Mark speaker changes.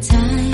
Speaker 1: 在